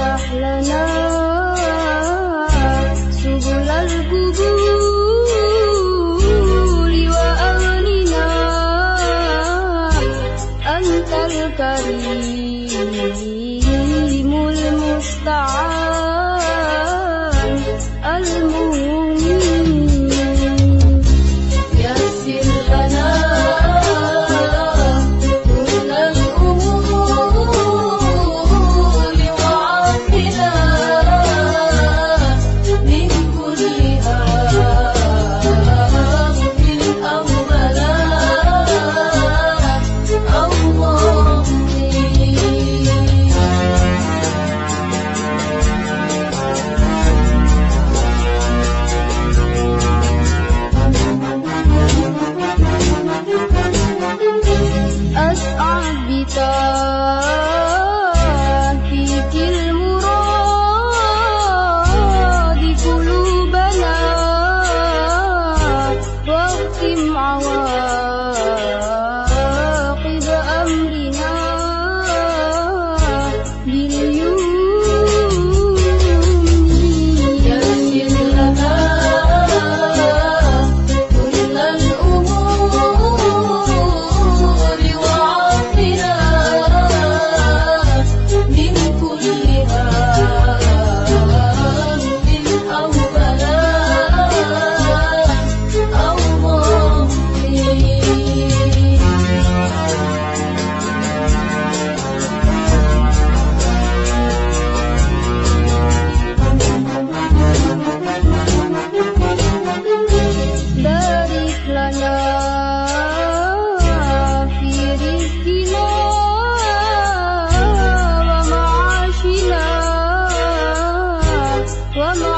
وافتح لنا سبل القبول وأغننا. أنت الكريم. وما